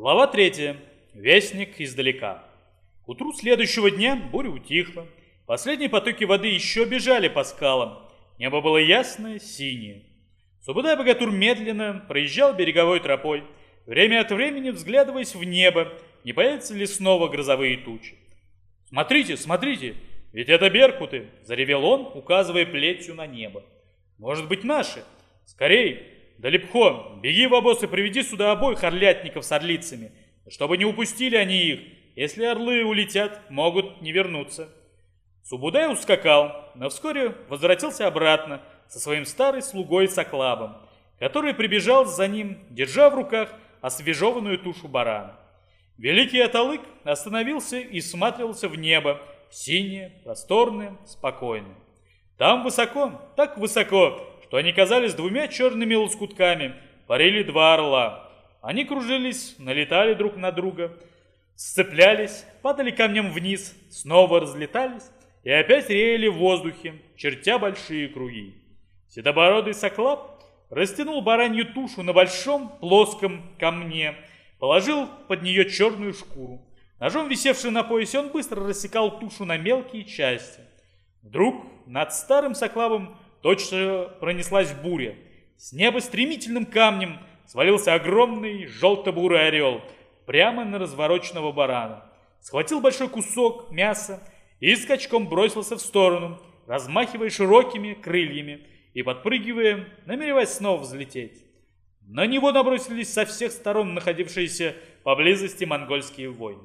Глава 3. Вестник издалека. К утру следующего дня буря утихла. Последние потоки воды еще бежали по скалам. Небо было ясное, синее. Субудай-богатур медленно проезжал береговой тропой, время от времени взглядываясь в небо, не появятся ли снова грозовые тучи. «Смотрите, смотрите, ведь это беркуты!» – заревел он, указывая плетью на небо. «Может быть, наши? Скорей! Далипхо, беги в обоз и приведи сюда обоих орлятников с орлицами, чтобы не упустили они их. Если орлы улетят, могут не вернуться». Субудай ускакал, но вскоре возвратился обратно со своим старым слугой Соклабом, который прибежал за ним, держа в руках освежеванную тушу барана. Великий Аталык остановился и всматривался в небо, синее, просторное, спокойное. Там высоко, так высоко, что они казались двумя черными лоскутками, парили два орла. Они кружились, налетали друг на друга, сцеплялись, падали камнем вниз, снова разлетались и опять реяли в воздухе, чертя большие круги. Седобородый соклап растянул баранью тушу на большом плоском камне, Положил под нее черную шкуру. Ножом, висевший на поясе, он быстро рассекал тушу на мелкие части. Вдруг над старым соклавом точно пронеслась буря. С неба стремительным камнем свалился огромный желто-бурый орел прямо на развороченного барана. Схватил большой кусок мяса и скачком бросился в сторону, размахивая широкими крыльями и подпрыгивая, намереваясь снова взлететь. На него набросились со всех сторон находившиеся поблизости монгольские воины.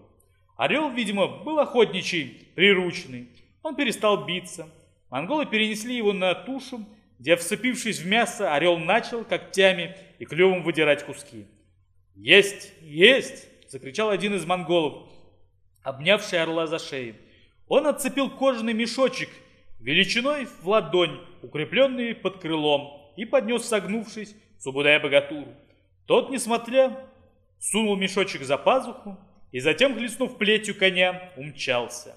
Орел, видимо, был охотничий, прирученный. Он перестал биться. Монголы перенесли его на тушу, где, вцепившись в мясо, орел начал когтями и клювом выдирать куски. «Есть! Есть!» — закричал один из монголов, обнявший орла за шею. Он отцепил кожаный мешочек величиной в ладонь, укрепленный под крылом, и поднес, согнувшись, Субудая богатуру. Тот, несмотря, сунул мешочек за пазуху и затем, хлестнув плетью коня, умчался.